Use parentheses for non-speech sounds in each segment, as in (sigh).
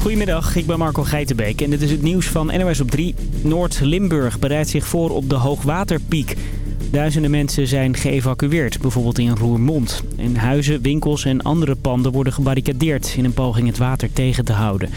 Goedemiddag, ik ben Marco Geitenbeek en dit is het nieuws van NOS op 3. Noord-Limburg bereidt zich voor op de hoogwaterpiek. Duizenden mensen zijn geëvacueerd, bijvoorbeeld in Roermond. En huizen, winkels en andere panden worden gebarricadeerd in een poging het water tegen te houden.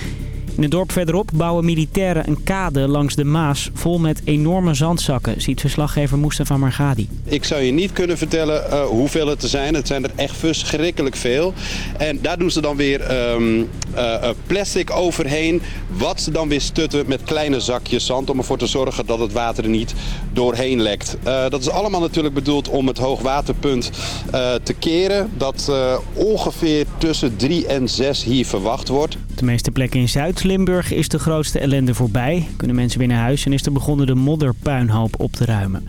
In het dorp verderop bouwen militairen een kade langs de Maas vol met enorme zandzakken, ziet verslaggever Mustafa Margadi. Ik zou je niet kunnen vertellen uh, hoeveel het er zijn. Het zijn er echt verschrikkelijk veel. En daar doen ze dan weer um, uh, plastic overheen, wat ze dan weer stutten met kleine zakjes zand om ervoor te zorgen dat het water er niet doorheen lekt. Dat is allemaal natuurlijk bedoeld om het hoogwaterpunt te keren dat ongeveer tussen 3 en 6 hier verwacht wordt. De meeste plekken in Zuid-Limburg is de grootste ellende voorbij. Kunnen mensen weer naar huis en is er begonnen de modderpuinhoop op te ruimen.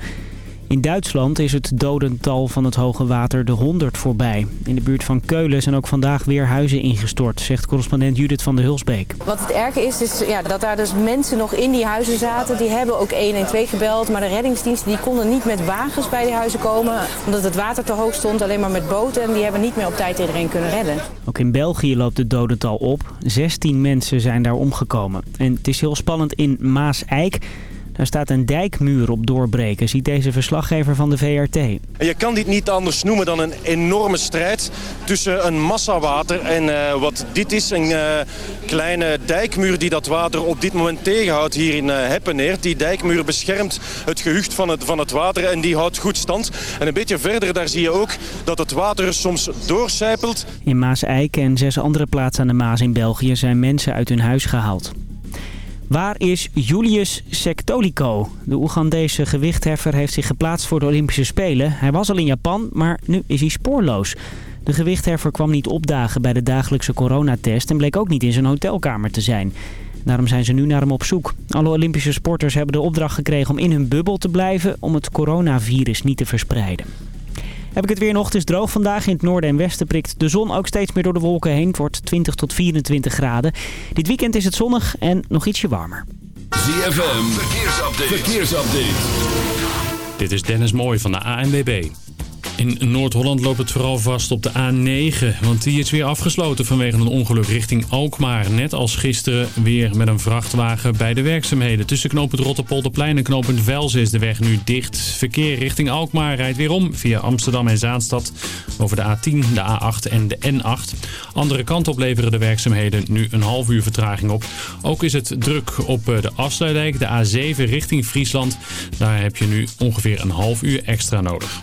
In Duitsland is het dodental van het hoge water de 100 voorbij. In de buurt van Keulen zijn ook vandaag weer huizen ingestort, zegt correspondent Judith van der Hulsbeek. Wat het erge is, is ja, dat daar dus mensen nog in die huizen zaten. Die hebben ook 112 gebeld, maar de reddingsdiensten die konden niet met wagens bij die huizen komen. Omdat het water te hoog stond, alleen maar met boten. En die hebben niet meer op tijd iedereen kunnen redden. Ook in België loopt het dodental op. 16 mensen zijn daar omgekomen. En het is heel spannend in Maas-Eik. Daar staat een dijkmuur op doorbreken, ziet deze verslaggever van de VRT. Je kan dit niet anders noemen dan een enorme strijd tussen een massa water en uh, wat dit is. Een uh, kleine dijkmuur die dat water op dit moment tegenhoudt hier in uh, Heppeneer. Die dijkmuur beschermt het gehucht van het, van het water en die houdt goed stand. En een beetje verder daar zie je ook dat het water soms doorcijpelt. In Maas-Eik en zes andere plaatsen aan de Maas in België zijn mensen uit hun huis gehaald. Waar is Julius Sectolico? De Oegandese gewichtheffer heeft zich geplaatst voor de Olympische Spelen. Hij was al in Japan, maar nu is hij spoorloos. De gewichtheffer kwam niet opdagen bij de dagelijkse coronatest... en bleek ook niet in zijn hotelkamer te zijn. Daarom zijn ze nu naar hem op zoek. Alle Olympische sporters hebben de opdracht gekregen om in hun bubbel te blijven... om het coronavirus niet te verspreiden. Heb ik het weer nog. Het is droog vandaag. In het noorden en westen prikt de zon ook steeds meer door de wolken heen. Het wordt 20 tot 24 graden. Dit weekend is het zonnig en nog ietsje warmer. ZFM, verkeersupdate. verkeersupdate. Dit is Dennis Mooij van de ANWB. In Noord-Holland loopt het vooral vast op de A9, want die is weer afgesloten vanwege een ongeluk richting Alkmaar. Net als gisteren weer met een vrachtwagen bij de werkzaamheden. Tussen knooppunt Rotterpolderplein en knooppunt Velzen is de weg nu dicht. Verkeer richting Alkmaar rijdt weer om via Amsterdam en Zaanstad over de A10, de A8 en de N8. Andere kant op leveren de werkzaamheden nu een half uur vertraging op. Ook is het druk op eh, de afsluitdijk, de A7 richting Friesland. Daar heb je nu ongeveer een half uur extra nodig.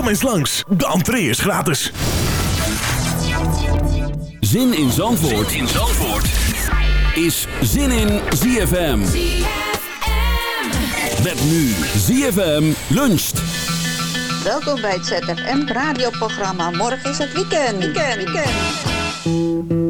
Kom eens langs, de entree is gratis. Zin in Zandvoort, in Zandvoort. is Zin in ZFM. Met nu ZFM luncht. Welkom bij het ZFM radioprogramma. Morgen is het weekend. Weekend, weekend.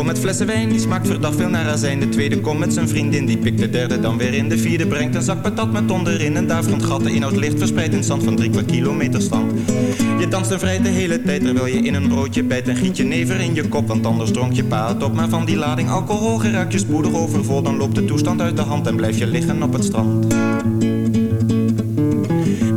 Komt met flessen wijn, die smaakt verdacht veel naar azijn. De tweede komt met zijn vriendin, die pikt de derde dan weer in. De vierde brengt een zak patat met onderin een daverend gat. De inhoud ligt verspreid in zand van drie kwart kilometer stand. Je danst en vrij de hele tijd, terwijl je in een broodje bijt. En giet je never in je kop, want anders dronk je pa het op. Maar van die lading alcohol geraakt je spoedig overvol. Dan loopt de toestand uit de hand en blijf je liggen op het strand.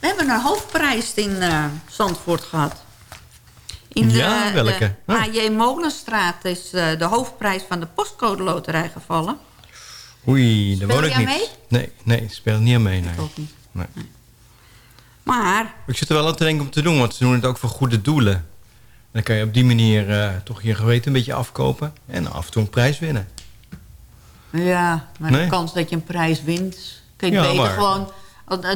We hebben een hoofdprijs in eh, Zandvoort gehad. In Ja, de, welke? De Oh. A.J. Molenstraat is eh, de hoofdprijs van de postcode loterij gevallen. Oei, daar woon ik niet. mee? Nee, nee, ik speel niet aan mee. Nee. ook niet. Nee. Maar, Ik zit er wel aan te denken om te doen, want ze doen het ook voor goede doelen. Dan kan je op die manier eh, toch je geweten een beetje afkopen en af en toe een prijs winnen. ja, maar Nee? de kans dat je een prijs wint... kun je Ja, beter maar- gewoon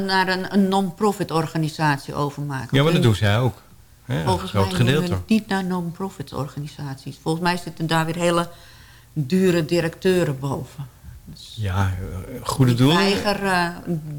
naar een, een non-profit organisatie overmaken. Ja, maar dat doen zij ook. Ja, Volgens groot mij gedeelte. niet naar non-profit organisaties. Volgens mij zitten daar weer hele dure directeuren boven. Ja, eh, goede doel. weiger eh,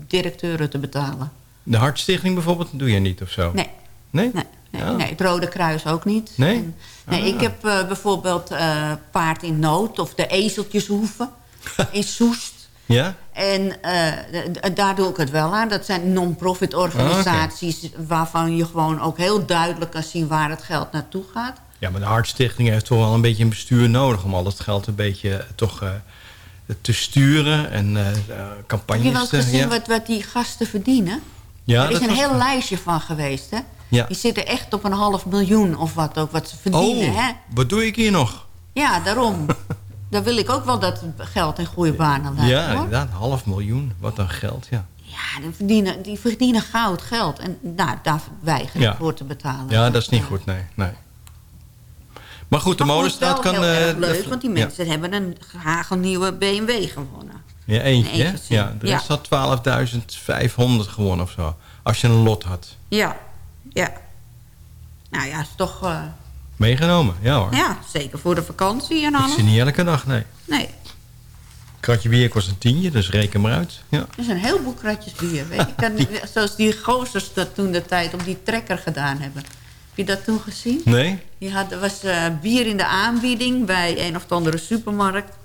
directeuren te betalen. De Hartstichting bijvoorbeeld doe je niet of zo? Nee. Nee? Nee, nee, Ja. nee, het Rode Kruis ook niet. Nee? En- nee, Ah. ik heb eh, bijvoorbeeld eh, Paard in Nood of de Ezeltjeshoeven (laughs) in Soest. Ja? En eh, daar doe ik het wel aan. Dat zijn non-profit organisaties... waarvan je gewoon ook heel duidelijk kan zien waar het geld naartoe gaat. Ja, maar de Hartstichting heeft toch wel een beetje een bestuur nodig... om al dat geld een beetje eh, toch eh, te sturen en eh, eh, Heb campagnes je wel eens te... gezien ja. wat, wat die gasten verdienen? Ja, er is een was- heel lijstje van geweest, hè? Ja. Die zitten echt op een half miljoen of wat ook, wat ze verdienen, Oh, hè? wat doe ik hier nog? Ja, daarom. (laughs) Daar wil ik ook wel dat geld in goede banen laten, ja, hoor. inderdaad, half miljoen. Wat een geld, ja. Ja, die verdienen, die verdienen goud geld. En nou, daar weiger ik Ja. voor te betalen. Ja, dat is niet goed, nee. nee. Maar goed, de molenstraat kan... heel eh, erg leuk, want die ja. mensen hebben een hagelnieuwe BMW gewonnen. Ja, eentje, gezin. Ja, de rest had 12.500 gewonnen of zo. Als je een lot had. Ja, ja. Nou ja, is toch... eh, Meegenomen, ja hoor. ja, zeker voor de vakantie en Ik alles. zie niet elke dag, nee. Nee, Kratje bier kost een tientje, dus reken maar uit. Ja. er zijn een heleboel kratjes bier. Weet je. Ik kan, (laughs) zoals die gozers dat toen de tijd op die trekker gedaan hebben. Heb je dat toen gezien? Nee? Die had, er was eh, bier in de aanbieding bij een of andere supermarkt.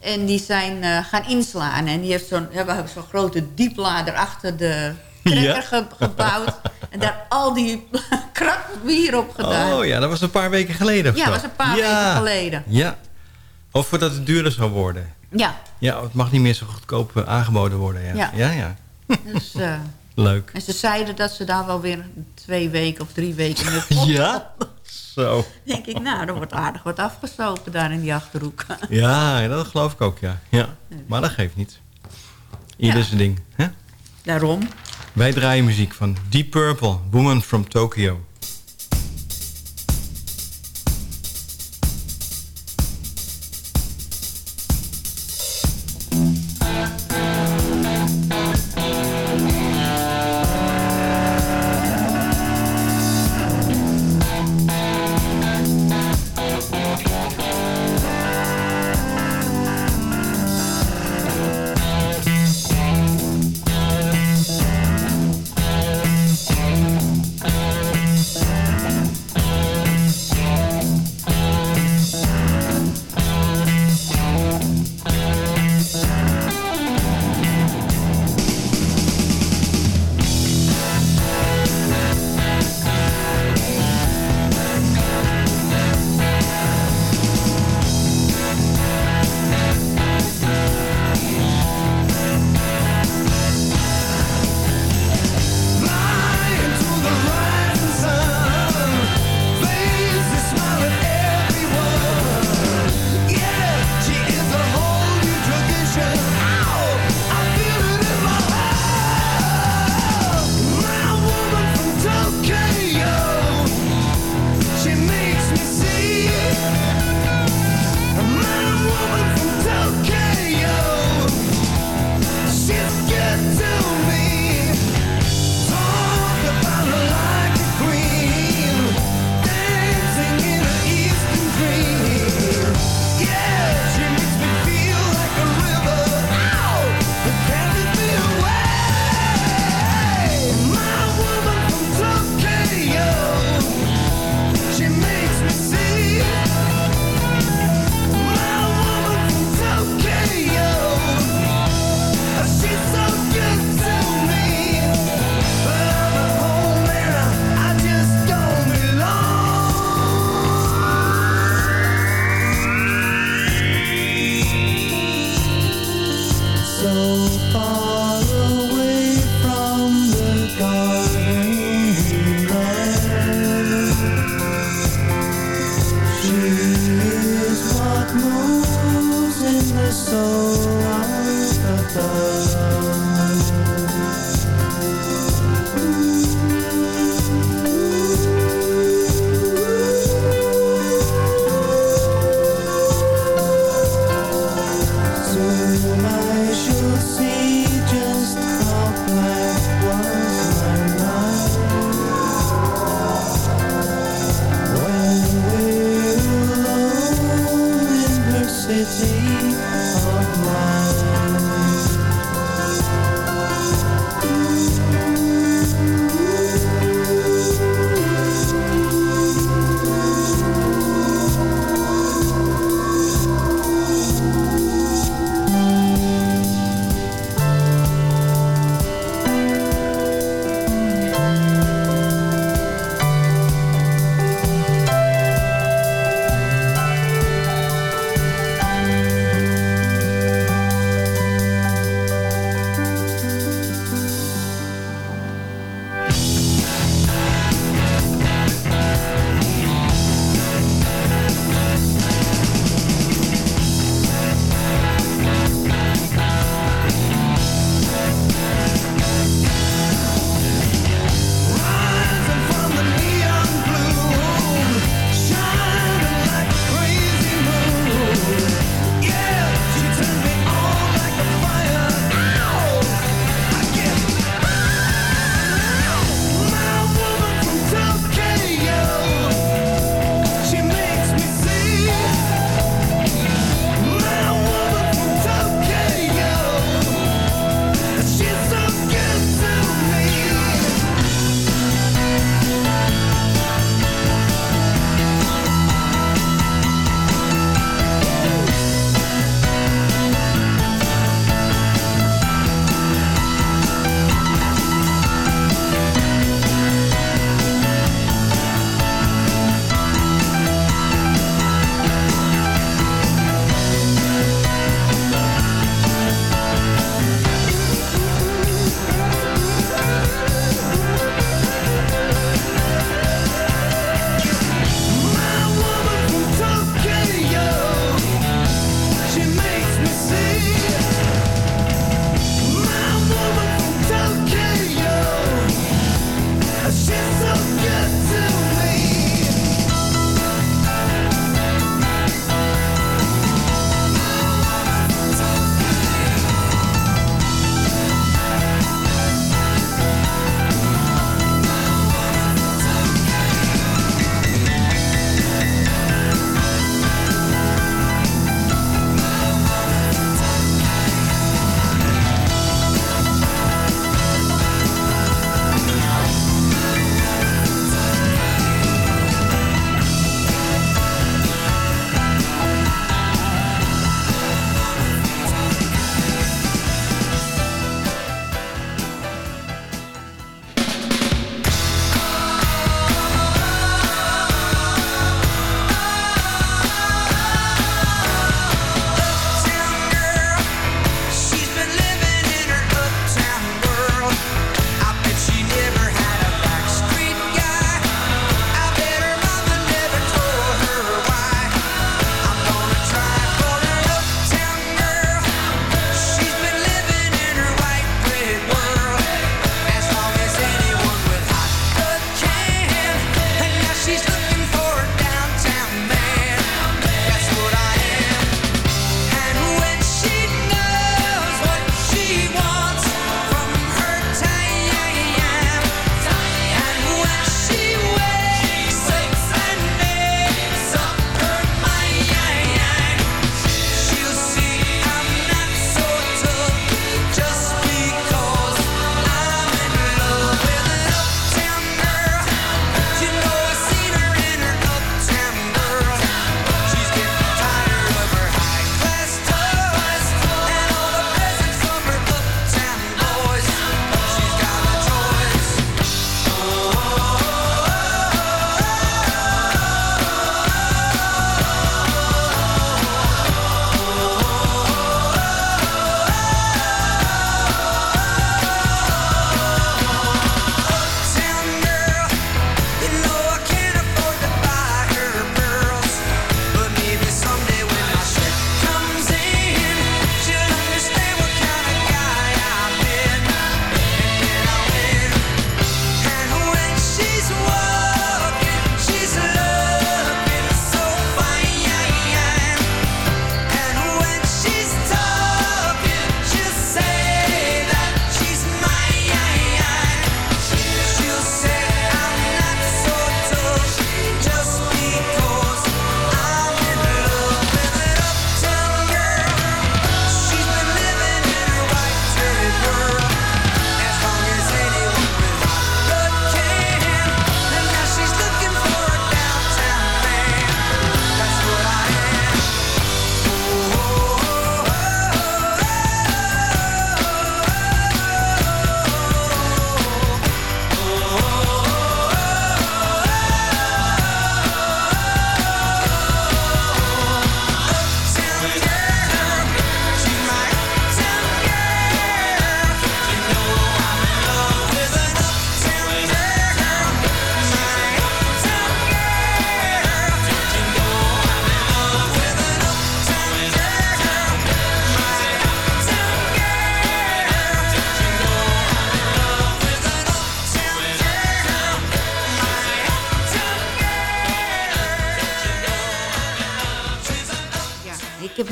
En die zijn eh, gaan inslaan. En die heeft zo'n ja, we hebben zo'n grote dieplader achter de trekker Ja. gebouwd. En daar al die (laughs) krat bier op gedaan. Oh ja, dat was een paar weken geleden of Ja, dat was een paar Ja. weken geleden. Ja. Of voordat het duurder zou worden. Ja, Ja, het mag niet meer zo goedkoop eh, aangeboden worden. Ja, Ja. ja. ja. dus... eh, (laughs) Leuk. en ze zeiden dat ze daar wel weer twee weken of drie weken mee (laughs) vol- Ja? Zo. denk ik, nou, er wordt aardig wat afgestoken daar in die Achterhoek. Ja, dat geloof ik ook, ja. ja. Maar dat geeft niet. Ieder zijn ding. Hè? Daarom. Wij draaien muziek van Deep Purple, Woman from Tokyo.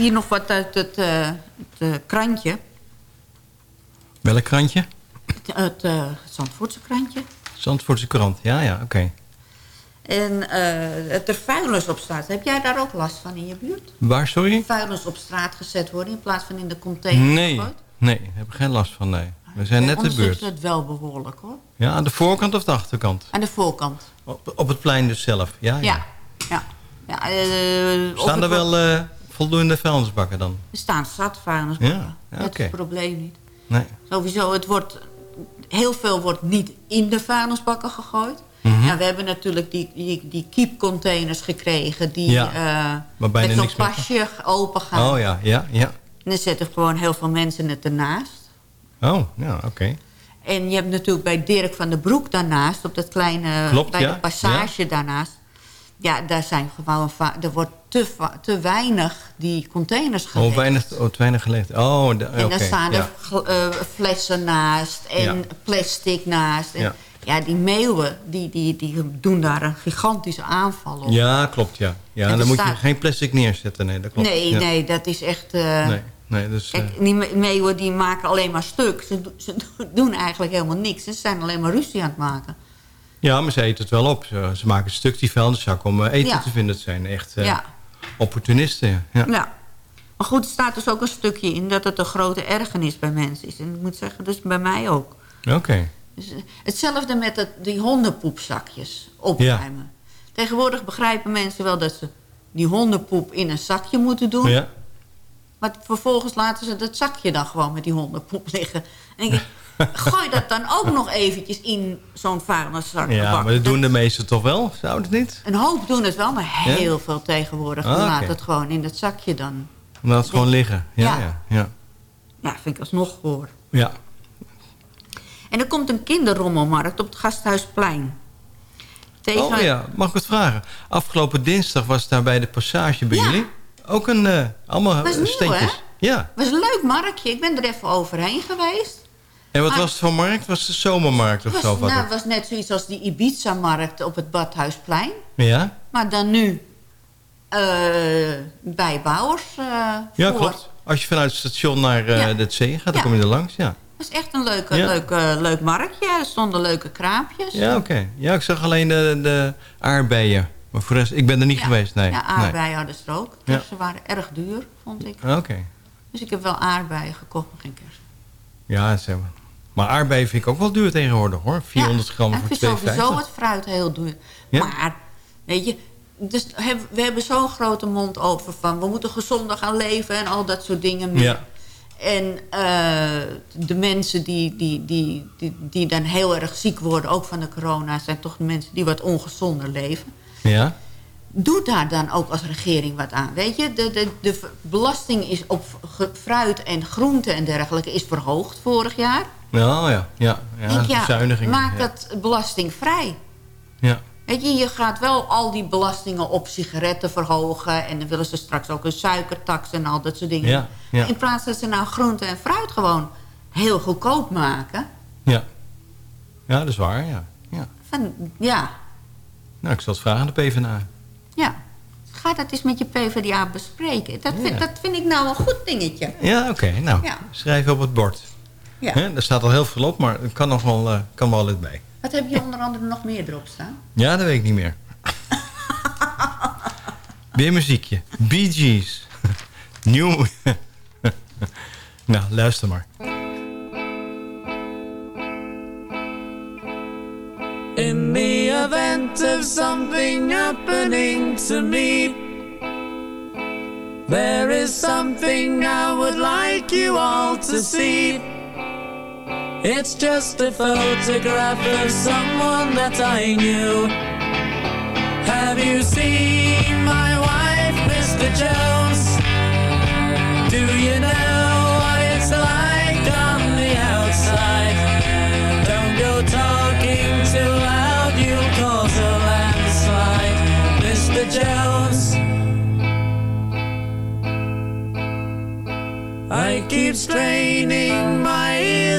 Hier nog wat uit het, eh, het eh, krantje. Welk krantje? Het, het eh, Zandvoortse krantje. Zandvoortse krant. Ja, ja, oké. En het er vuilnis op straat. Heb jij daar ook last van in je buurt? Waar, sorry? Vuilnis op straat gezet worden in plaats van in de container Nee, gegooid? nee, daar heb ik geen last van, nee. We zijn net de ons is het wel behoorlijk hoor. Ja, aan de voorkant of de achterkant? Aan de voorkant. Op, op het plein dus zelf, ja. ja. Ja. ja. Staan er wel- voldoende vuilnisbakken dan? Er staan zat vuilnisbakken. Ja, ja, Dat is het probleem niet. Nee. Sowieso, het wordt, heel veel wordt niet in de vuilnisbakken gegooid. Mhm. ja, we hebben natuurlijk die, die, die keepcontainers gekregen... die Ja, eh, met zo'n pasje open gaan. Oh ja, ja, ja. En dan zetten gewoon heel veel mensen het ernaast. Oh, ja, oké. En je hebt natuurlijk bij Dirk van den Broek daarnaast... op dat kleine Klopt, bij ja, de passage daarnaast... ja, daar zijn gewoon... er wordt te, te weinig die containers gelegd. Oh, weinig, oh, te weinig gelegd. Oh, de- oké. En dan staan ja. er eh, flessen naast en Ja. plastic naast. En Ja. ja. die meeuwen, die, die, die doen daar een gigantische aanval op. Ja, klopt, ja. Ja, En dan moet je geen plastic neerzetten, nee, dat klopt. nee, ja. nee, dat is echt... eh, Nee, nee, dus... eh, Kijk, die me- meeuwen die maken alleen maar stuk. Ze, do- ze do- (laughs) doen eigenlijk helemaal niks. Ze zijn alleen maar ruzie aan het maken. ja, maar ze eten het wel op. Ze, ze maken stuk die vuilniszak om eh, eten Ja. te vinden. Het zijn echt eh, Ja. Opportunisten, ja. ja. Maar goed, er staat dus ook een stukje in dat het een grote ergernis bij mensen is. En ik moet zeggen, dus bij mij ook. Oké. Dus, eh, hetzelfde met het, die hondenpoepzakjes opruimen. Tegenwoordig begrijpen mensen wel dat ze die hondenpoep in een zakje moeten doen. Ja. Maar vervolgens laten ze dat zakje dan gewoon met die hondenpoep (laughs) liggen. En ik, gooi dat dan ook nog eventjes in zo'n vuilniszak. ja, maar dat doen de meesten toch wel? Zou het niet? Een hoop doen het wel, maar heel veel tegenwoordig Ah, laten het gewoon in dat zakje dan. Laat het gewoon liggen. Ja, Ja. ja. vind ik alsnog voor. ja. En er komt een kinderrommelmarkt op het Gasthuisplein. Tegen, Oh ja, mag ik het vragen? Afgelopen dinsdag was daar bij de passage bij jullie ook een... eh, allemaal Was nieuw, steentjes. hè? Ja. was een leuk marktje. Ik ben er even overheen geweest. En wat Maar- was het voor markt? Was het de zomermarkt of zo? nou, het? was net zoiets als die Ibiza-markt op het Badhuisplein. Ja? Maar dan nu eh, bij Bouwers. eh, Ja, voor. klopt. Als je vanuit het station naar Ja. de zee gaat, dan Ja. kom je er langs. Ja, Het was echt een leuke, Ja. leuk, eh, leuk marktje. Er stonden leuke kraampjes. ja oké. Ja, ik zag alleen de, de aardbeien. Maar voor de rest, ik ben er niet geweest, nee. Ja, aardbeien hadden ze er ook. Ja. Ze waren erg duur, vond ik. Oké. Dus ik heb wel aardbeien gekocht, maar geen kerst. Ja, zeg maar. Maar aardbeien vind ik ook wel duur tegenwoordig, hoor. 400 gram ik voor vind 2,50. sowieso het fruit heel duur. Ja. Maar, weet je, dus we hebben zo'n grote mond over van... we moeten gezonder gaan leven en al dat soort dingen meer. Ja. En eh, de mensen die, die, die, die, die dan heel erg ziek worden, ook van de corona... zijn toch de mensen die wat ongezonder leven. Ja? Doe daar dan ook als regering wat aan. Weet je, de, de, de belasting is op fruit en groenten en dergelijke... is verhoogd vorig jaar. Ja, ja. Ja, ja, Denk, ja, bezuinigingen. maak ja. het belastingvrij. Ja. Weet je, je gaat wel al die belastingen op sigaretten verhogen... en dan willen ze straks ook een suikertax en al dat soort dingen. Ja, ja. In plaats dat ze nou groente en fruit gewoon heel goedkoop maken... Ja. Ja, dat is waar, ja. ja. Van, ja, Nou, ik zal het vragen aan de PvdA. ja. Ga dat eens met je PvdA bespreken. Dat, vind, Ja. dat vind ik nou een goed dingetje. Ja, oké. Nou, schrijf op het bord. Ja. Er staat al heel veel op, maar er kan nog wel, eh, kan wel bij. Wat heb je onder andere nog meer erop staan? Ja, dat weet ik niet meer. (laughs) Weer muziekje. Bee Gees. (laughs) Nieuw. (laughs) nou, luister maar. In the event of something happening to me, there is something I would like you all to see. It's just a photograph of someone that I knew. Have you seen my wife, Mr. Jones? Do you know what it's like on the outside? Don't go talking too loud, you'll cause a landslide, Mr. Jones. I keep straining my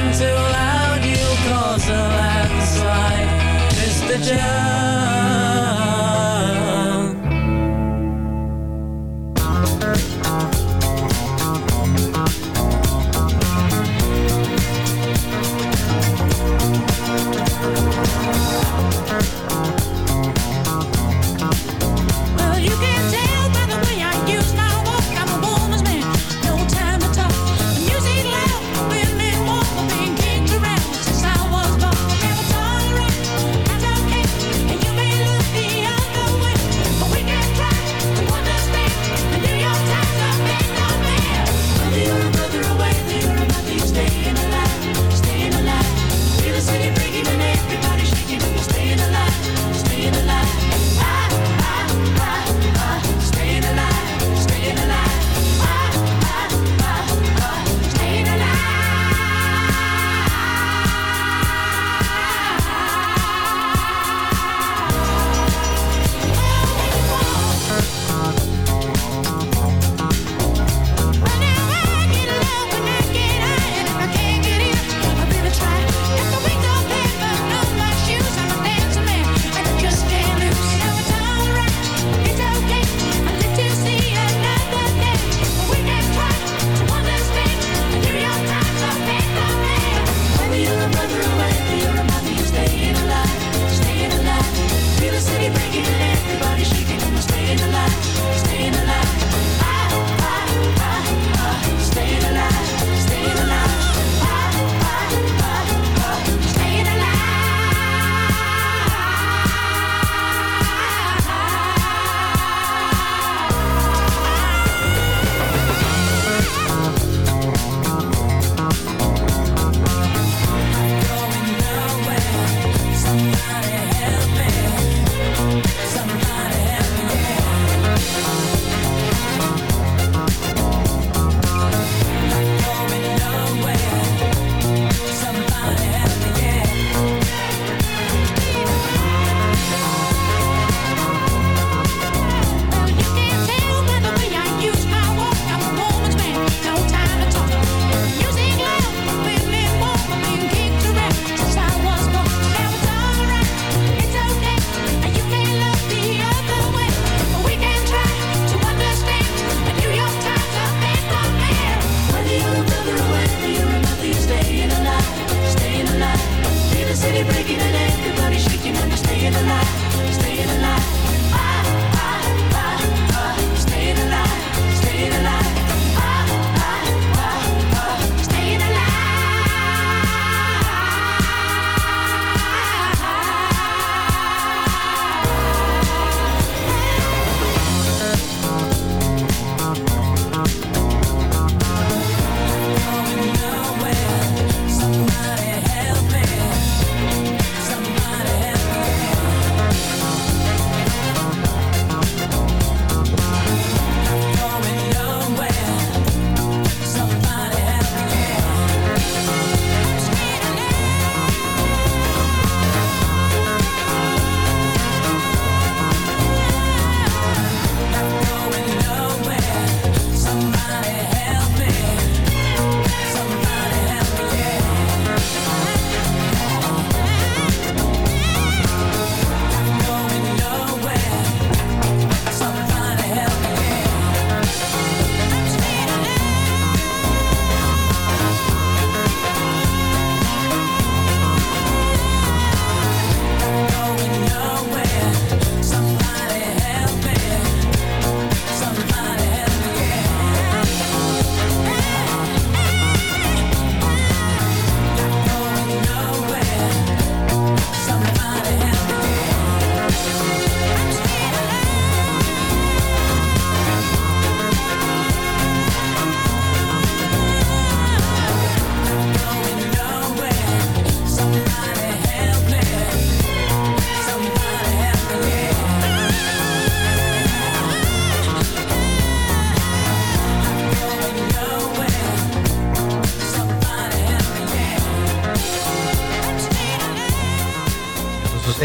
talking too loud, you'll cause a landslide, Mr. Jones.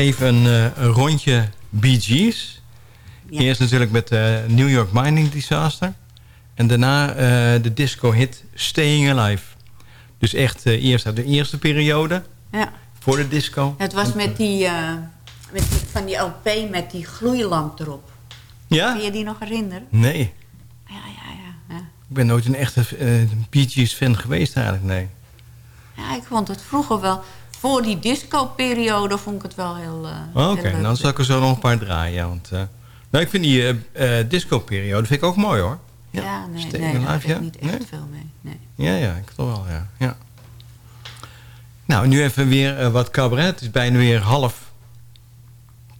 Even een, eh, een rondje Bee Gees. Eerst natuurlijk met de New York Mining Disaster. En daarna eh, de disco-hit Staying Alive. Dus echt eh, eerst uit de eerste periode. Ja. Voor de disco. Het was met die, eh, met die, van die LP met die gloeilamp erop. Ja? Kun je die nog herinneren? Nee. Ja, ja, ja. ja. Ik ben nooit een echte uh, Bee Gees fan geweest eigenlijk, nee. Ja, ik vond het vroeger wel... Voor die disco-periode vond ik het wel heel, eh, Oh, Oké, heel leuk. dan zal ik er zo nog een paar draaien. ja, Want, eh, nou, ik vind die eh, eh, disco-periode vind ik ook mooi hoor. Ja, nee, nee daar heb ik ja? niet echt Nee? veel mee. Nee. Ja, ja, ik toch wel, ja. ja. Nou, nu even weer wat cabaret. Het is bijna weer half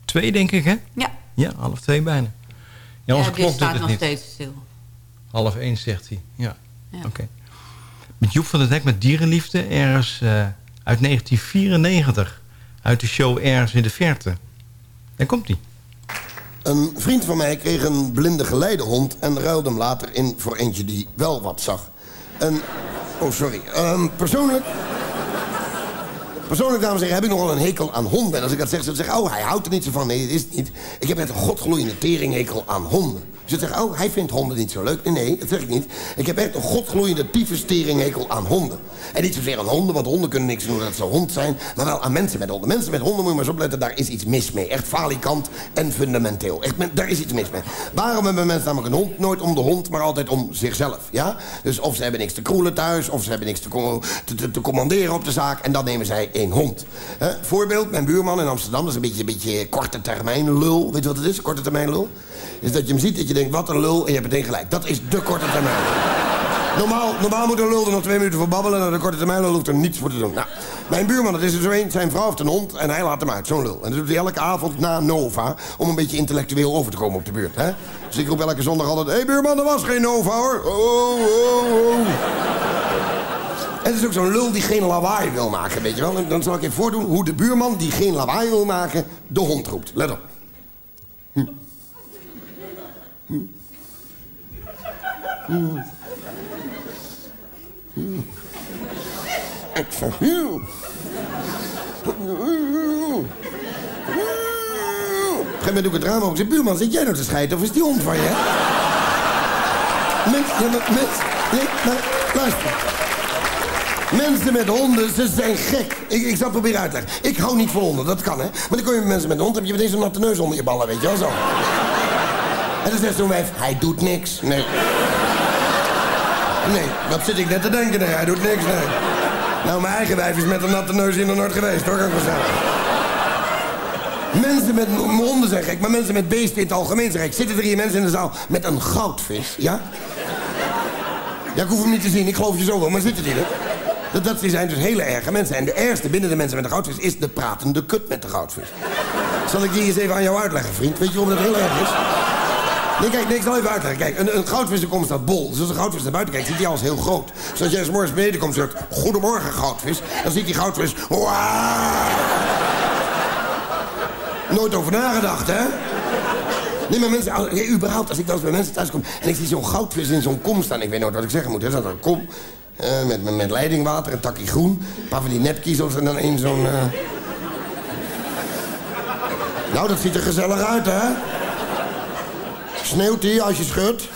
twee, denk ik, hè? Ja. Ja, half twee bijna. Ja, Ja, onze dit klok staat het nog niet. steeds stil. Half één, zegt hij. Ja, Ja. oké. Met Joep van der Dek met Dierenliefde, ergens eh, uit 1994. Uit de show Ergens in de Verte. Daar komt hij. Een vriend van mij kreeg een blinde geleidehond... en ruilde hem later in voor eentje die wel wat zag. En, oh, sorry. Ehm, persoonlijk... Persoonlijk, dames en heren, heb ik nogal een hekel aan honden. En als ik dat zeg, ze zeggen, oh, hij houdt er niet zo van. Nee, dat is het niet. Ik heb echt een godgloeiende teringhekel aan honden. Ze zeggen, oh, hij vindt honden niet zo leuk. Nee, nee, dat zeg ik niet. Ik heb echt een godgloeiende tyfus teringhekel aan honden. En niet zozeer aan honden, want honden kunnen niks doen dat ze hond zijn. Maar wel aan mensen met honden. Mensen met honden moet je maar eens opletten, daar is iets mis mee. Echt falikant en fundamenteel. Echt, daar is iets mis mee. Waarom hebben mensen namelijk een hond? Nooit om de hond, maar altijd om zichzelf. Ja? Dus of ze hebben niks te kroelen thuis, of ze hebben niks te, te, commanderen op de zaak. En dan nemen zij één hond. Voorbeeld, mijn buurman in Amsterdam, dat is een beetje, een beetje korte termijn lul. Weet je wat het is, korte termijn lul? Is dat je hem ziet, dat je denkt, wat een lul, en je hebt meteen gelijk. Dat is de korte termijn. Normaal, normaal moet een lul er nog twee minuten voor babbelen... en de korte termijn lul hoeft er niets voor te doen. Nou, mijn buurman, dat is zo zijn vrouw heeft een hond... en hij laat hem uit, zo'n lul. En dat doet hij elke avond na Nova... om een beetje intellectueel over te komen op de buurt. Hè? Dus ik roep elke zondag altijd... Hé hey buurman, er was geen Nova, hoor. Oh, oh, oh. En het is ook zo'n lul die geen lawaai wil maken, weet je wel. Dan zal ik even voordoen hoe de buurman die geen lawaai wil maken... de hond roept. Let op. Hm. Ik hm. Op een doe ik het raam zeg, buurman, zit jij nou te scheiden of is die hond van je? Mens, ja, maar. Mensen met honden, ze zijn gek. Ik, ik zal proberen uit te leggen. Ik hou niet van honden, dat kan hè. Maar dan kom je met mensen met een hond, heb je meteen zo'n natte neus onder je ballen, weet je wel zo. En dan zegt zo'n wijf, hij doet niks. Nee. Nee, wat zit ik net te denken? Nee, hij doet niks, nee. Nou, mijn eigen wijf is met een natte neus hier nog nooit geweest, hoor, kan ik wel zeggen. Mensen met honden zijn gek, maar mensen met beesten in het algemeen zijn gek. Zitten er hier mensen in de zaal met een goudvis, ja? Ja, ik hoef hem niet te zien, ik geloof je zo wel, maar zitten die er? Dat, dat zijn dus hele erge mensen. En de ergste binnen de mensen met de goudvis is de pratende kut met de goudvis. Zal ik die eens even aan jou uitleggen, vriend? Weet je waarom dat heel erg is? Nee, kijk, nee, ik zal even uitleggen. Kijk, een, een goudvis komt staat bol. Dus als een goudvis naar buiten kijkt, ziet hij alles heel groot. Dus als jij s morgens beneden komt en zegt... Goedemorgen, goudvis. Dan ziet die goudvis... "Waaah." Nooit over nagedacht, hè? Nee, maar mensen, überhaupt, als ik eens bij mensen thuis kom... en ik zie zo'n goudvis in zo'n kom staan... ik weet nooit wat ik zeggen moet, hè. Staat een kom met, met, met leidingwater, een takje groen... een paar van die nepkiezels en dan één zo'n... eh. Nou, dat ziet er gezellig uit, hè? Sneeuwt hij als je schudt?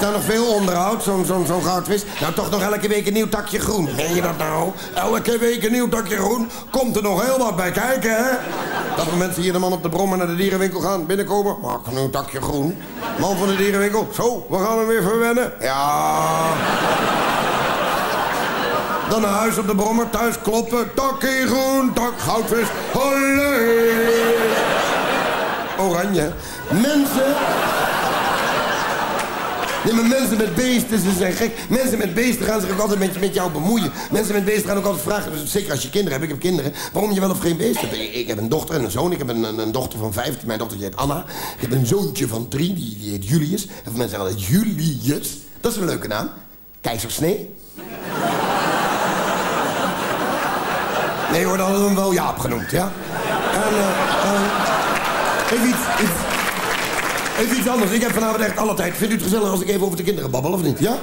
Er nog veel onderhoud, zo'n zo'n zo'n goudvis. Nou, toch nog elke week een nieuw takje groen. Meen je dat nou? Elke week een nieuw takje groen. Komt er nog heel wat bij kijken, hè? Dat we mensen hier de man op de brommer naar de dierenwinkel gaan, binnenkomen. Maak een nieuw takje groen. Man van de dierenwinkel. Zo, we gaan hem weer verwennen. Ja. Dan naar huis op de brommer, thuis kloppen. Takje groen, tak goudvis. Olé. Oranje. Mensen... Nee, maar mensen met beesten, ze zijn gek. Mensen met beesten gaan zich ook altijd met, met jou bemoeien. Mensen met beesten gaan ook altijd vragen, dus zeker als je kinderen hebt, ik heb kinderen, waarom je wel of geen beest hebt. Ik, heb een dochter en een zoon, ik heb een, een, dochter van 15, mijn dochter heet Anna. Ik heb een zoontje van drie, die, die heet Julius. En voor mensen zeggen altijd Julius. Dat is een leuke naam. Keizersnee. Nee we hem wel Jaap genoemd, ja? En, eh, eh, even iets, anders. Ik heb vanavond echt alle tijd. Vindt u het gezellig als ik even over de kinderen babbel, of niet? Ja?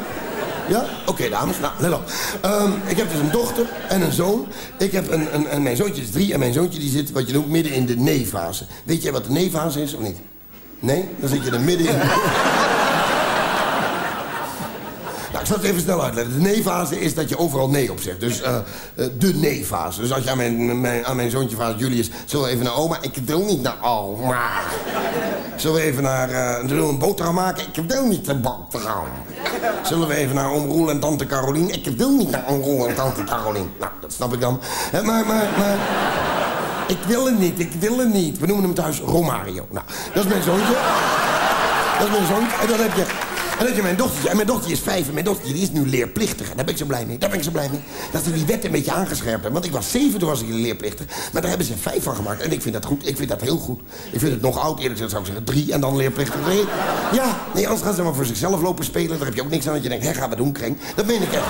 Ja? Oké, dames. Nou, let op. Ehm, ik heb dus een dochter en een zoon. Ik heb een, een, en mijn zoontje is drie en mijn zoontje die zit, wat je noemt, midden in de nee-fase. Weet jij wat de nee-fase is of niet? Nee? Dan zit je er midden in. Ik zal het even snel uitleggen. De nee-fase is dat je overal nee op zegt. Dus eh, eh, de nee-fase. Dus als je aan mijn, mijn, aan mijn zoontje vraagt, Julius... zullen we even naar oma? Ik wil niet naar oma. Zullen we even naar... Uh, zullen we een boterham maken? Ik wil niet de boterham. Zullen we even naar oom en tante Carolien? Ik wil niet naar oom en tante Carolien. Nou, dat snap ik dan. Maar, maar, maar... Ik wil het niet, ik wil het niet. We noemen hem thuis Romario. Nou, dat is mijn zoontje. Dat is mijn zoontje. En dan heb je en dat je mijn dochtertje, en mijn dochtertje is vijf en mijn dochtertje die is nu leerplichtig. En daar ben ik zo blij mee, daar ben ik zo blij mee. Dat ze die wet een beetje aangescherpt hebben. Want ik was zeven, toen was ik leerplichtig. Maar daar hebben ze vijf van gemaakt. En ik vind dat goed, ik vind dat heel goed. Ik vind het nog oud, eerlijk gezegd zou ik zeggen drie en dan leerplichtig. Nee, ja, nee, anders gaan ze maar voor zichzelf lopen spelen. Daar heb je ook niks aan dat je denkt, hé, gaan we doen, kreng. Dat meen ik echt.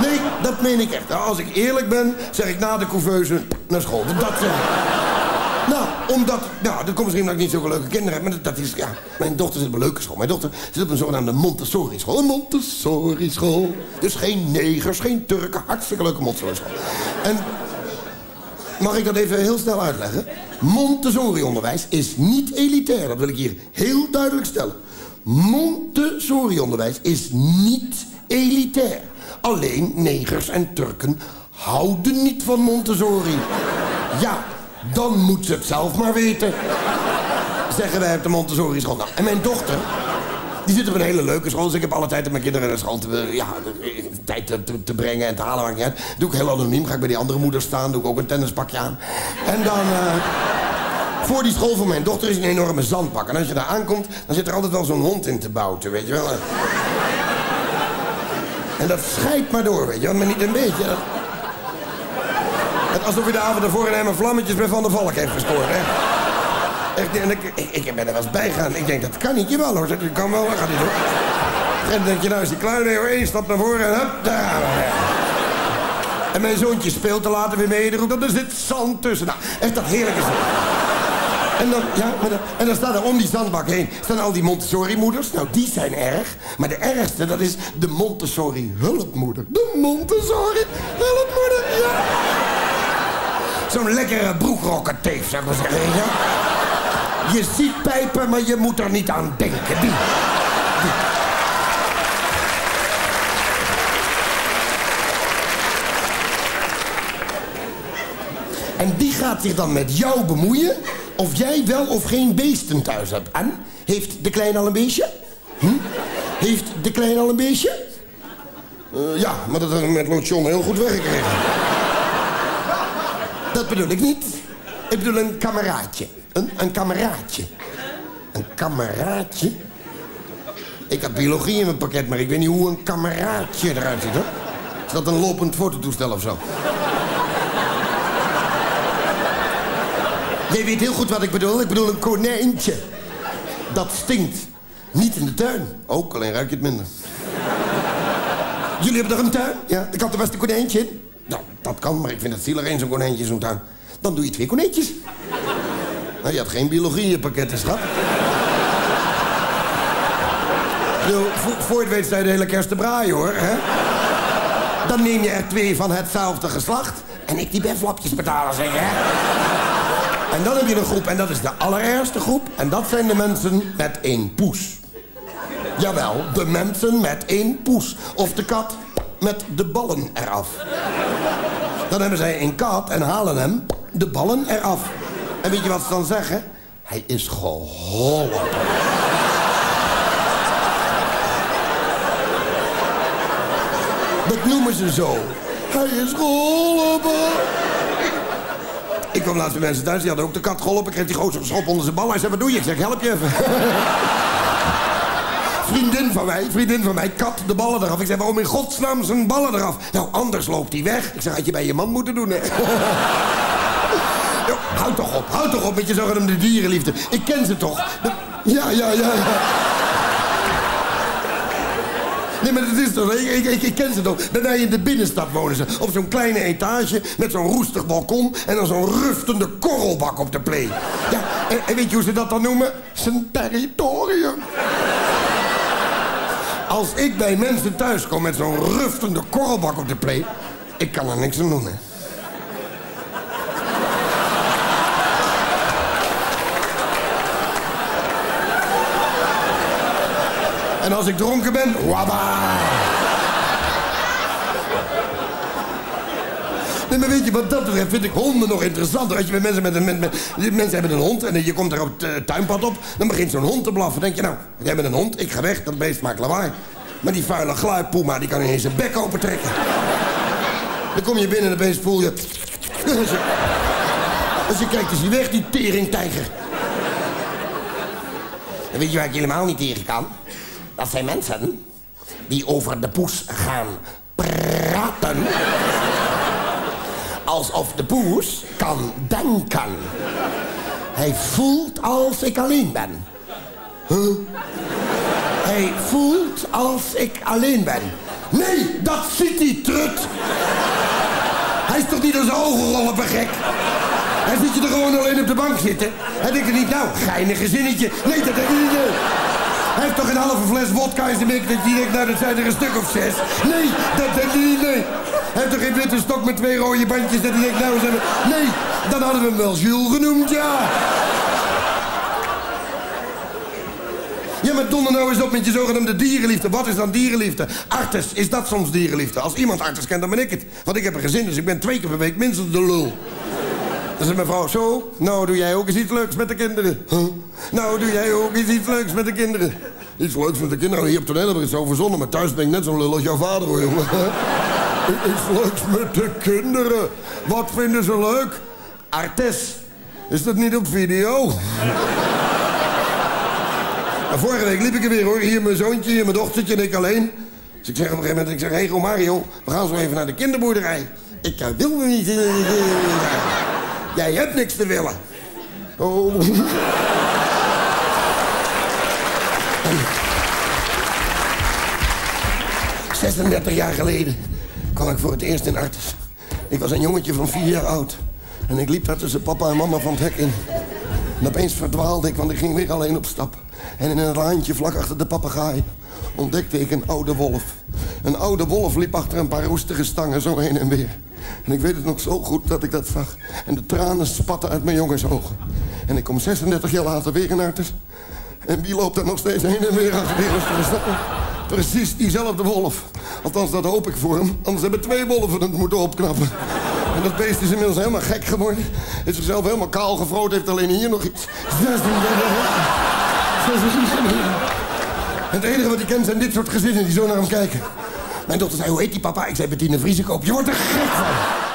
Nee, dat meen ik echt. Nou, als ik eerlijk ben, zeg ik na de couveuse naar school. Dat zeg. Nou, omdat... Nou, dat komt misschien omdat ik niet zoveel leuke kinderen heb. Maar dat, is... Ja, mijn dochter zit op een leuke school. Mijn dochter zit op een zogenaamde Montessori-school. Montessori-school. Dus geen negers, geen Turken. Hartstikke leuke Montessori-school. En... Mag ik dat even heel snel uitleggen? Montessori-onderwijs is niet elitair. Dat wil ik hier heel duidelijk stellen. Montessori-onderwijs is niet elitair. Alleen negers en Turken houden niet van Montessori. Ja, dan moet ze het zelf maar weten. Zeggen wij op de Montessori school. Nou, en mijn dochter, die zit op een hele leuke school. Dus ik heb alle tijd mijn kinderen naar school te, ja, tijd te, te, brengen en te halen. Niet. Doe ik heel anoniem. Ga ik bij die andere moeder staan. Doe ik ook een tennispakje aan. En dan... Uh, voor die school van mijn dochter is een enorme zandbak. En als je daar aankomt, dan zit er altijd wel zo'n hond in te bouten, weet je wel. En dat scheidt maar door, weet je wel. Maar niet een beetje. Alsof je de avond ervoor een vlammetjes bij Van der Valk heeft gescoord, hè? Echt, en ik, ik, ik ben er wel eens bij gaan. Ik denk, dat kan niet. Jawel hoor, dat kan wel. Gaat niet hoor. En denk je, nou is die kluin hoor. Eén stap naar voren en hup, daar. En mijn zoontje speelt te later weer mee. En er zit zand tussen. Nou, echt dat heerlijke zand. En dan, ja, dan, en dan staan er om die zandbak heen staan al die Montessori-moeders. Nou, die zijn erg. Maar de ergste, dat is de Montessori-hulpmoeder. De Montessori-hulpmoeder, ja. Zo'n lekkere broekrokkerteef, zou ik maar zeggen. Je ziet pijpen, maar je moet er niet aan denken. Die. En die gaat zich dan met jou bemoeien... of jij wel of geen beesten thuis hebt. En? Heeft de klein al een beestje? Hm? Heeft de klein al een beestje? Uh, ja, maar dat hebben we met lotion heel goed weggekregen. Dat bedoel ik niet. Ik bedoel een kameraadje. Een, een kameraadje. Een kameraadje? Ik heb biologie in mijn pakket, maar ik weet niet hoe een kameraadje eruit ziet, hoor. Is dat een lopend fototoestel of zo? Jij weet heel goed wat ik bedoel. Ik bedoel een konijntje. Dat stinkt. Niet in de tuin. Ook, alleen ruik je het minder. Jullie hebben er een tuin? Ja, ik had er best een konijntje in. Dat kan, maar ik vind het zielig eens zo'n konijntje zo'n tuin. Dan doe je twee konijntjes. Nou, je had geen biologie in je schat. Voor weet de hele kerst te braaien, hoor. Hè? Dan neem je er twee van hetzelfde geslacht. En ik die beflapjes betalen, zeg hè. En dan heb je een groep, en dat is de allerergste groep. En dat zijn de mensen met één poes. Jawel, de mensen met één poes. Of de kat met de ballen eraf. Dan hebben zij een kat en halen hem de ballen eraf. En weet je wat ze dan zeggen? Hij is geholpen. Dat noemen ze zo. Hij is geholpen. Ik kwam laatst bij mensen thuis, die hadden ook de kat geholpen. Ik kreeg die gozer geschop onder zijn bal. Hij zei, wat doe je? Ik zeg, help je even. (laughs) vriendin van mij, vriendin van mij, kat de ballen eraf. Ik zei, waarom in godsnaam zijn ballen eraf? Nou, anders loopt hij weg. Ik zeg, had je bij je man moeten doen, hè? (laughs) houd toch op, houd toch op met je zogenaamde dierenliefde. Ik ken ze toch? Ja, ja, ja, ja. Nee, maar dat is toch... Ik, ik, ik, ken ze toch. Daarna in de binnenstad wonen ze. Op zo'n kleine etage met zo'n roestig balkon... en dan zo'n ruftende korrelbak op de play. Ja, en weet je hoe ze dat dan noemen? Zijn territorium. Als ik bij mensen thuis kom met zo'n ruftende korrelbak op de play... ik kan er niks aan doen. En als ik dronken ben, wabba. Nee, maar weet je, wat dat betreft vind ik honden nog interessanter. Als je met mensen met een... Met, mensen hebben een hond en je komt er op het eh, tuinpad op... dan begint zo'n hond te blaffen. Denk je, nou, jij bent een hond, ik ga weg, dat beest maakt lawaai. Maar die vuile gluippoema, die kan ineens zijn bek open trekken. Dan kom je binnen en opeens voel je, (laughs) als je kijkt, is hij weg, die teringtijger. En weet je waar ik helemaal niet tegen kan? Dat zijn mensen die over de poes gaan praten. Alsof de poes kan denken. Hij voelt als ik alleen ben. Huh? Hij voelt als ik alleen ben. Nee, dat ziet hij, trut. Hij is toch niet door zijn ogen rollen, gek? Hij ziet je er gewoon alleen op de bank zitten. Hij denkt er niet, nou, geinig zinnetje. Nee, dat denk ik niet. Hij heeft toch een halve fles wodka in zijn mik dat je denkt, nou, dat zijn er een stuk of zes. Nee, dat ik niet, nee. Hij heeft toch geen witte stok met twee rode bandjes dat hij denkt, nou, zijn we... Nee, dan hadden we hem wel Jules genoemd, ja. Ja, maar donder nou eens op met je zogenaamde dierenliefde. Wat is dan dierenliefde? Artes, is dat soms dierenliefde? Als iemand Artes kent, dan ben ik het. Want ik heb een gezin, dus ik ben twee keer per week minstens de lul. Dan zegt mijn vrouw, zo, nou doe jij ook eens iets leuks met de kinderen. Nou doe jij ook eens iets leuks met de kinderen. Iets leuks met de kinderen? Hier op toneel heb ik het zo verzonnen, maar thuis ben ik net zo'n lul als jouw vader, hoor, jongen. Iets leuks met de kinderen. Wat vinden ze leuk? Artes. Is dat niet op video? Vorige week liep ik er weer hoor. Hier mijn zoontje, hier mijn dochtertje en ik alleen. Dus ik zeg op een gegeven moment, ik zeg, hé hey, Romario, we gaan zo even naar de kinderboerderij. Ik eh, wil niet. eh, eh, Jij hebt niks te willen. Oh. 36 jaar geleden kwam ik voor het eerst in Artes. Ik was een jongetje van vier jaar oud. En ik liep daar tussen papa en mama van het hek in. En opeens verdwaalde ik, want ik ging weer alleen op stap. En in een laantje vlak achter de papegaai ontdekte ik een oude wolf. Een oude wolf liep achter een paar roestige stangen zo heen en weer. En ik weet het nog zo goed dat ik dat zag. En de tranen spatten uit mijn jongensogen. En ik kom 36 jaar later weer in. En wie loopt er nog steeds heen en weer achter die? Precies diezelfde wolf. Althans, dat hoop ik voor hem. Anders hebben twee wolven het moeten opknappen. En dat beest is inmiddels helemaal gek geworden. Heeft zichzelf helemaal kaal gevrood. Heeft alleen hier nog iets. Het enige wat hij kent zijn dit soort gezinnen die zo naar hem kijken. Mijn dochter zei, hoe heet die papa? Ik zei, Bettine Vriesekoop. Je wordt er gek van.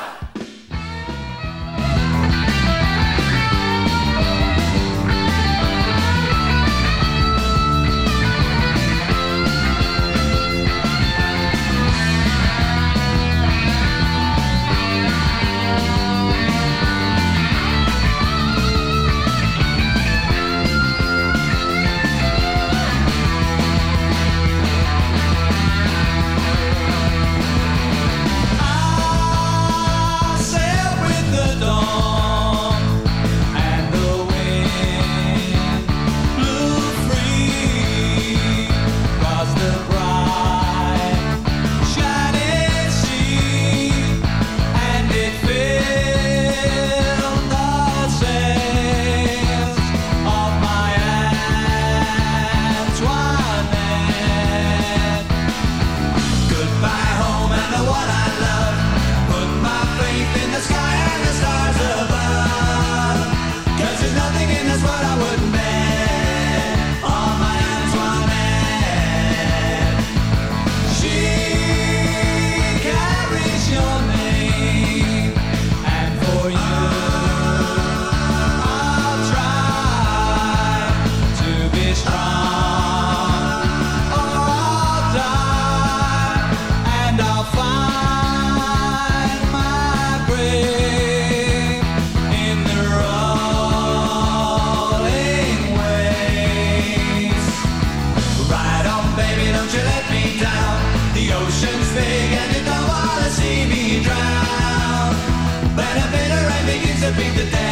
be the day.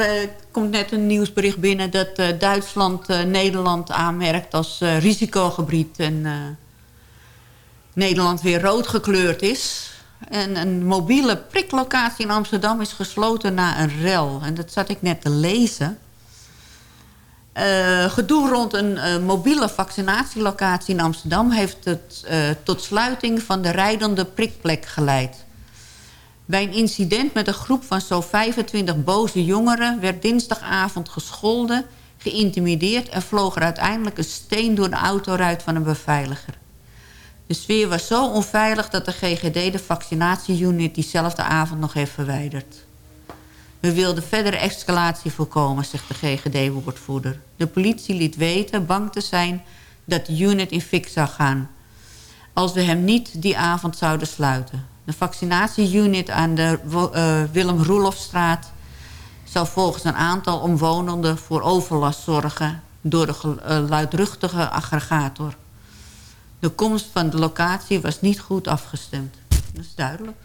Er komt net een nieuwsbericht binnen... dat eh, Duitsland eh, Nederland aanmerkt als eh, risicogebied... en Nederland weer rood gekleurd is. En een mobiele priklocatie in Amsterdam is gesloten na een rel. En dat zat ik net te lezen. Eh, gedoe rond een mobiele vaccinatielocatie in Amsterdam... heeft het, tot sluiting van de rijdende prikplek geleid. Bij een incident met een groep van zo'n 25 boze jongeren... werd dinsdagavond gescholden, geïntimideerd... en vloog er uiteindelijk een steen door de autoruit van een beveiliger. De sfeer was zo onveilig dat de GGD de vaccinatieunit diezelfde avond nog heeft verwijderd. We wilden verdere escalatie voorkomen, zegt de GGD-woordvoerder. De politie liet weten bang te zijn dat de unit in fik zou gaan... als we hem niet die avond zouden sluiten. De vaccinatieunit aan de Wo- eh, Willem Roelofstraat... zou volgens een aantal omwonenden voor overlast zorgen... door de eh, luidruchtige aggregator. De komst van de locatie was niet goed afgestemd. Dat is duidelijk.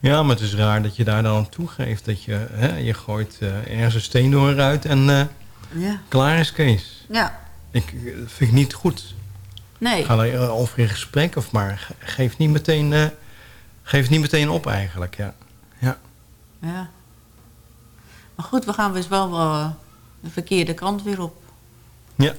Ja, maar het is raar dat je daar dan aan toegeeft. Dat je, hè, je gooit eh, ergens een steen door eruit en Ja. klaar is Kees. Ja. Ik, dat vind ik niet goed. Nee. Ga er eh, over in gesprek of maar ge- geef niet meteen, geef niet meteen op eigenlijk. Ja. Ja. Ja. Maar goed, we gaan dus wel eh, de verkeerde kant weer op. ja.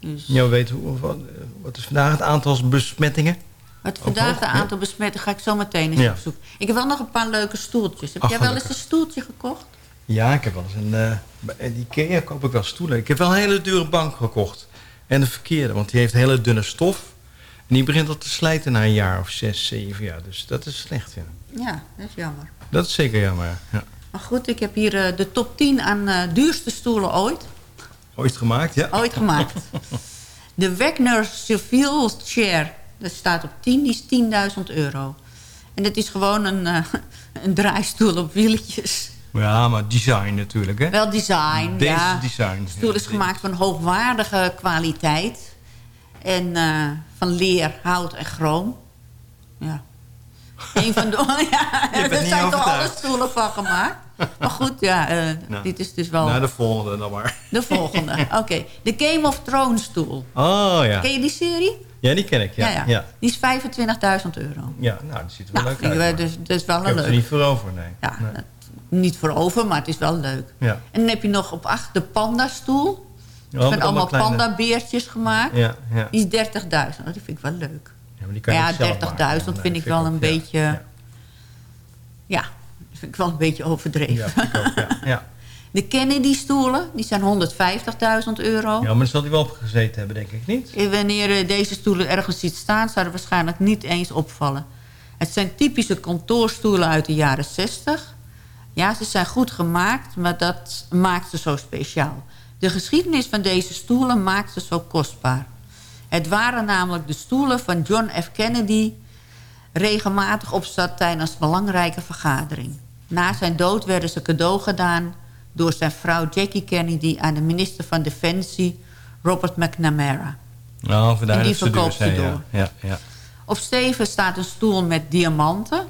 Dus Je weet hoe, wat, wat is vandaag het aantal besmettingen? het vandaag ja. aantal besmetten ga ik zo meteen eens Ja. opzoeken. Ik heb wel nog een paar leuke stoeltjes. Heb Ach, jij wel eens een stoeltje gekocht? Ja, ik heb wel eens een... eh bij Ikea koop ik wel stoelen. Ik heb wel een hele dure bank gekocht. En de verkeerde, want die heeft hele dunne stof. En die begint al te slijten na een jaar of zes, zeven jaar. Dus dat is slecht, ja. Ja, dat is jammer. Dat is zeker jammer, ja. Maar goed, ik heb hier eh, de top 10 aan eh, duurste stoelen ooit. Ooit gemaakt, ja. Ooit gemaakt. De Wagner Seville Chair. Dat staat op 10, die is 10.000 euro. En dat is gewoon een, eh, een draaistoel op wieltjes. Ja, maar design natuurlijk, hè. Wel design, Deze ja. design. De stoel is gemaakt van hoogwaardige kwaliteit. En eh, van leer, hout en chroom. Ja. (laughs) Een van de... (laughs) ja, er zijn toch alle stoelen van gemaakt. Maar goed, ja, eh, (laughs) Nou, dit is dus wel... Nou, de volgende dan maar. De volgende, oké. De Game of Thrones stoel. Oh, ja. Ken je die serie? Ja, die ken ik, ja. ja, ja. Die is 25.000 euro. nou, die ziet er wel Nou, leuk uit. dus, dat is wel ik een er leuk. niet voor over, nee. Ja, Nee. niet voor over, maar het is wel leuk. Ja. En dan heb je nog op acht de pandastoel. Ja, Er met zijn allemaal kleine- pandabeertjes gemaakt. Ja, ja. Die is 30.000. Oh, die vind ik wel leuk. Ja, maar die kan je ja, ook zelf 30.000 maken. vind ik wel ook, een beetje... Ja. dat vind ik wel een beetje overdreven. Ja, ook, ja. (laughs) De Kennedy-stoelen, die zijn 150.000 euro. Ja, maar dan zal die wel opgezeten hebben, denk ik niet. En Wanneer je deze stoelen ergens ziet staan... zou er waarschijnlijk niet eens opvallen. Het zijn typische kantoorstoelen uit de jaren 60. Ja, ze zijn goed gemaakt, maar dat maakt ze zo speciaal. De geschiedenis van deze stoelen maakt ze zo kostbaar. Het waren namelijk de stoelen van John F. Kennedy... regelmatig opzat tijdens belangrijke vergadering. Na zijn dood werden ze cadeau gedaan... door zijn vrouw Jackie Kennedy aan de minister van Defensie... Robert McNamara. Nou, vandaar En die dat ze verkoopt ze zijn, door. Ja, ja, ja. Op steven staat een stoel met diamanten.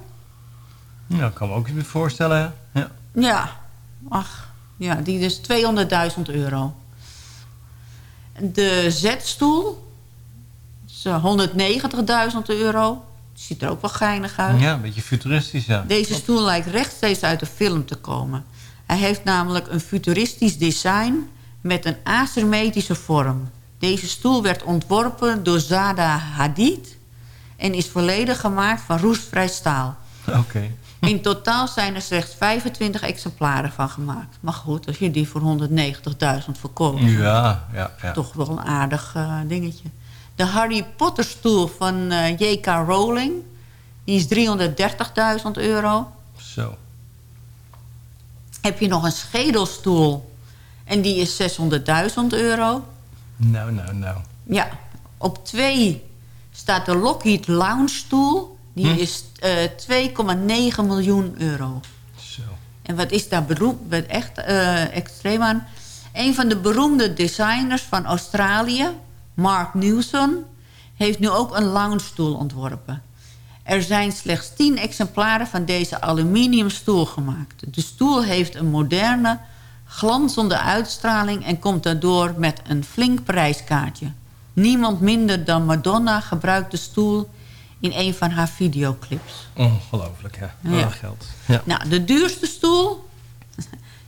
Nou, kan me ook iets voorstellen, ja. Ja, ach, ja, die is 200.000 euro. De zetstoel is eh, 190.000 euro. Ziet er ook wel geinig uit. Ja, een beetje futuristisch, ja. Deze stoel lijkt rechtstreeks uit de film te komen. Hij heeft namelijk een futuristisch design met een asymmetrische vorm. Deze stoel werd ontworpen door Zada Hadid en is volledig gemaakt van roestvrij staal. Oké. In totaal zijn er slechts 25 exemplaren van gemaakt. Maar goed, als je die voor 190.000 verkoopt... Ja, ja, ja. toch wel een aardig eh, dingetje. De Harry Potter stoel van eh, J.K. Rowling... die is 330.000 euro. Zo. Heb je nog een schedelstoel... en die is 600.000 euro. Nou, nou, nou. Ja, op twee staat de Lockheed Lounge stoel. Die Hm. is eh 2,9 miljoen euro. Zo. En wat is daar beroemd, wat echt eh, extreem aan? Een van de beroemde designers van Australië, Mark Newson... heeft nu ook een lounge stoel ontworpen. Er zijn slechts 10 exemplaren van deze aluminiumstoel gemaakt. De stoel heeft een moderne, glanzende uitstraling... en komt daardoor met een flink prijskaartje. Niemand minder dan Madonna gebruikt de stoel in een van haar videoclips. Ongelooflijk, ja. Ja. Geld. Ja. Nou, de duurste stoel,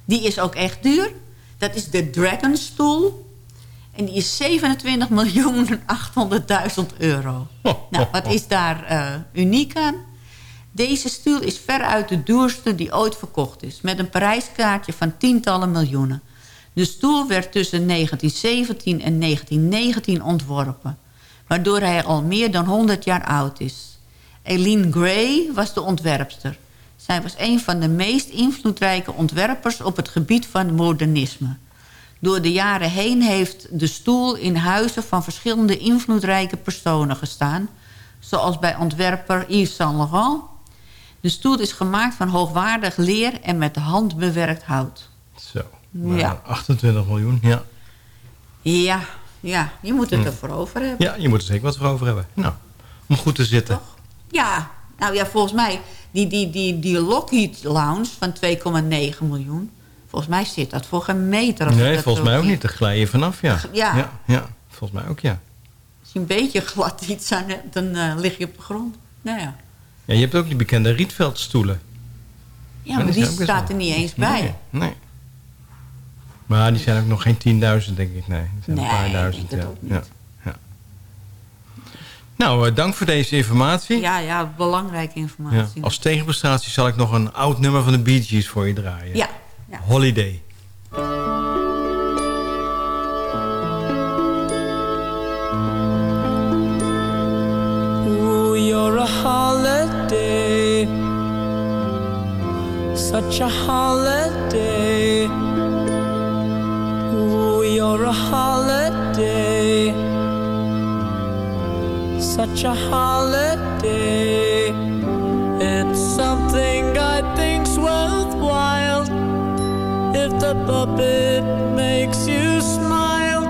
die is ook echt duur. Dat is de Dragon stoel. En die is 27 miljoen 800.000 euro. (laughs) Nou, wat is daar eh, uniek aan? Deze stoel is veruit de duurste die ooit verkocht is. Met een prijskaartje van tientallen miljoenen. De stoel werd tussen 1917 en 1919 ontworpen. Waardoor hij al meer dan 100 jaar oud is. Eileen Gray was de ontwerpster. Zij was een van de meest invloedrijke ontwerpers op het gebied van modernisme. Door de jaren heen heeft de stoel in huizen van verschillende invloedrijke personen gestaan. Zoals bij ontwerper Yves Saint Laurent. De stoel is gemaakt van hoogwaardig leer en met de hand bewerkt hout. Zo. Nou, Ja. 28 miljoen, ja. Ja, ja, je moet het Hm. ervoor over hebben. Ja, je moet er zeker wat voor over hebben. Nou, om goed te zitten. Ja, nou ja, volgens mij, die, die, die, die Lockheed Lounge van 2,9 miljoen... volgens mij zit dat voor geen meter. ik Nee, volgens mij ook niet. Daar glij je vanaf, ja. Ja. ja. ja, volgens mij ook, ja. Als je een beetje glad iets aan hebt, dan eh, lig je op de grond. Nou ja, Ja, je hebt ook die bekende Rietveldstoelen. ja maar die staat er niet eens bij. Nee, nee. Maar die zijn ook nog geen 10.000, denk ik. Nee, die zijn Nee, een paar ik duizend. denk Ja. Ja. Ja. Nou, eh, dank voor deze informatie. Ja, ja, belangrijke Ja. informatie. Als tegenprestatie zal ik nog een oud nummer van de Bee Gees voor je draaien. Ja, ja. Holiday. Ooh, you're a holiday, such a holiday. Such a holiday. It's something I think's worthwhile if the puppet makes you smile.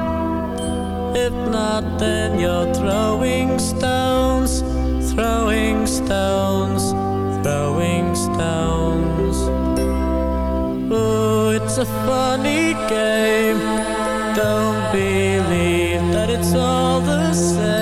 If not, then you're throwing stones, throwing stones, throwing stones. Oh, it's a funny game. Don't believe that it's all the same.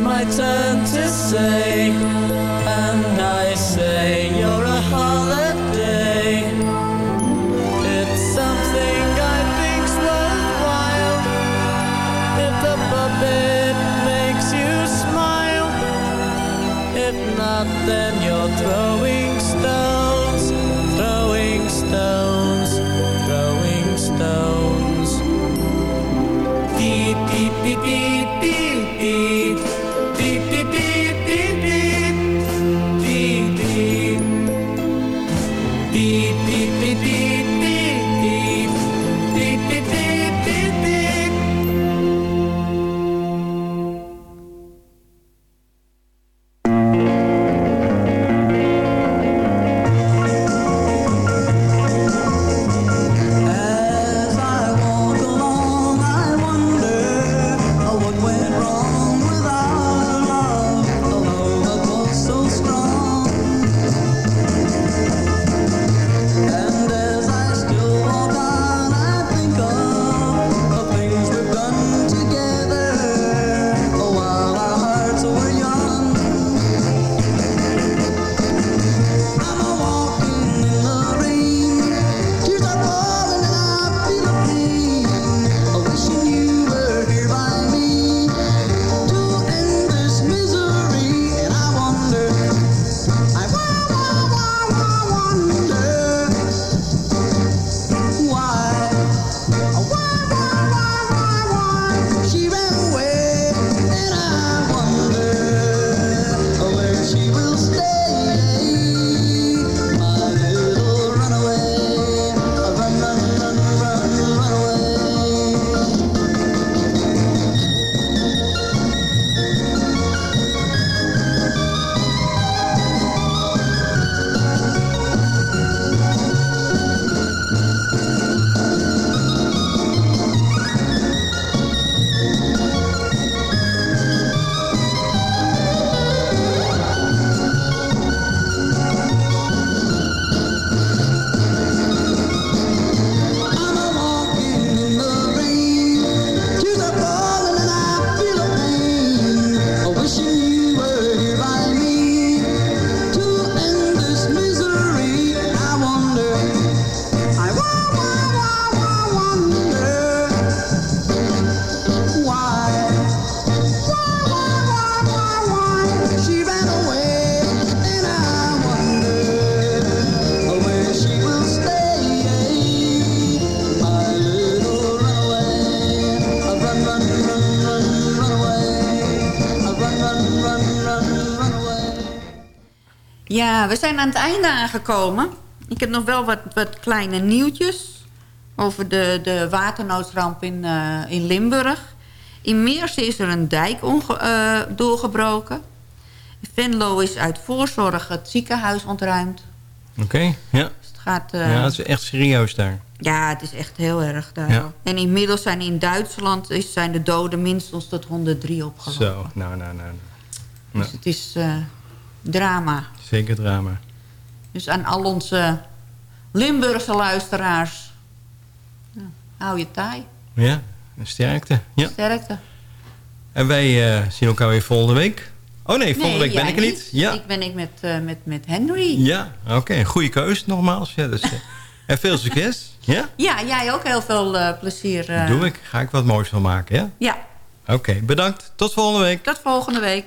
it's my turn to say, and I say you're a holiday. It's something I think's worthwhile. If the puppet makes you smile, if not, then you're throwing We zijn aan het einde aangekomen. Ik heb nog wel wat, wat kleine nieuwtjes over de, de waternoodsramp in, eh, in Limburg. In Meersen is er een dijk eh, doorgebroken. In Venlo is uit voorzorg het ziekenhuis ontruimd. Oké, ja. Dus het gaat... eh, ja, het is echt serieus daar. ja, het is echt heel erg daar. Ja. En inmiddels zijn in Duitsland is, zijn de doden minstens tot 103 opgelopen. Zo, nou, nou, nou. nou. Dus het is drama. Zeker drama. Dus aan al onze Limburgse luisteraars. Hou je taai. Ja, sterkte. Ja. Sterkte. En wij eh, zien elkaar weer volgende week. Oh nee, volgende week ben ik er niet. Ja, Ik ben ik met, eh, met, met Henry. ja oké. Goede keus nogmaals. Ja, dus, en veel succes. Ja, Ja, jij ook heel veel plezier. doe ik. Ga ik wat moois van maken, ja? Ja, Oké, bedankt. Tot volgende week. tot volgende week.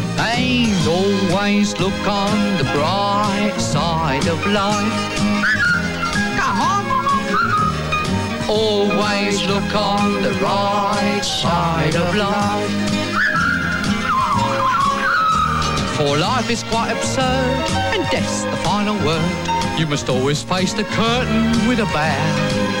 And always look on the bright side of life. Come on. Always look on the right side of life. For life is quite absurd, and death's the final word. You must always face the curtain with a bow.